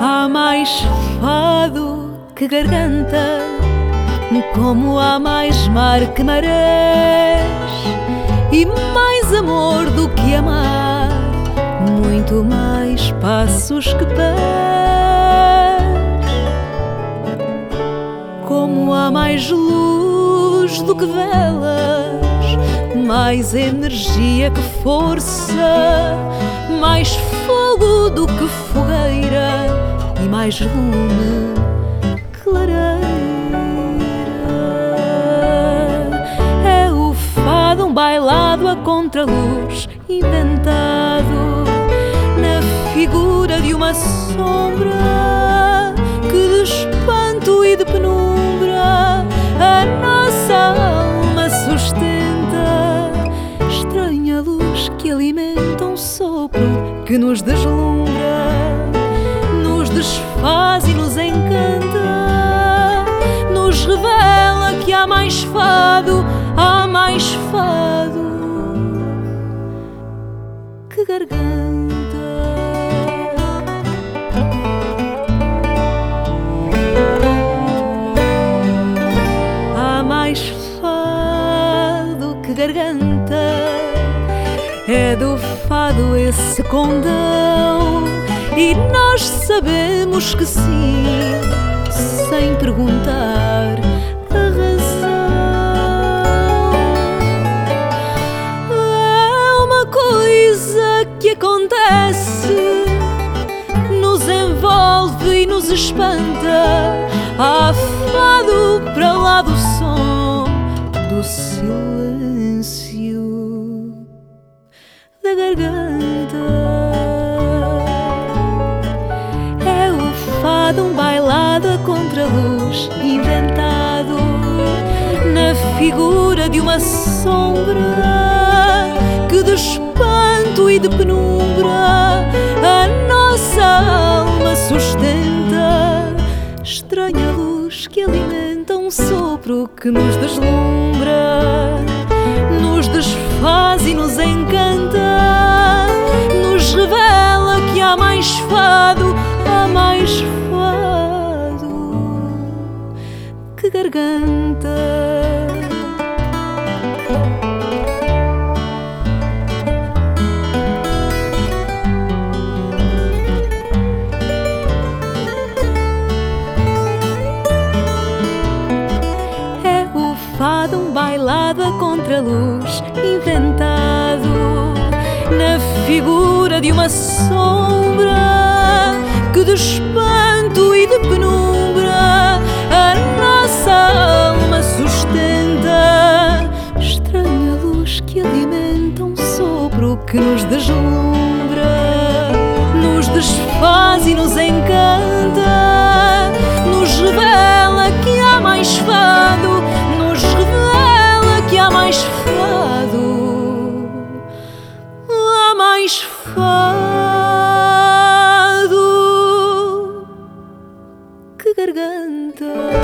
Há mais fado que garganta, como há mais mar que marés, e mais amor do que amar, muito mais passos que pés. Como há mais luz do que velas, mais energia que força, mais fogo do que fogueira e mais lume que lareira. É o fado, um bailado a contraluz, inventado na figura de uma sombra que nos deslumbra nos desfaz e nos encanta, nos revela que há mais fado, há mais fado que garganta. Mais fado que garganta, é do fado esse condão e nós sabemos que sim, sem perguntar a razão. É uma coisa que acontece, nos envolve e nos espanta. Há fado para lá do som do silêncio da garganta. um bailado a contraluz inventado na figura de uma sombra que de espanto e de penumbra a nossa alma sustenta. Estranha luz que alimenta um sopro que nos deslumbra, nos desfaz e nos encanta, que garganta. É o fado, um bailado a contraluz, inventado na figura de uma sombra que de alimenta um sopro que nos deslumbra, nos desfaz e nos encanta, nos revela que há mais fado, nos revela que há mais fado, há mais fado que garganta.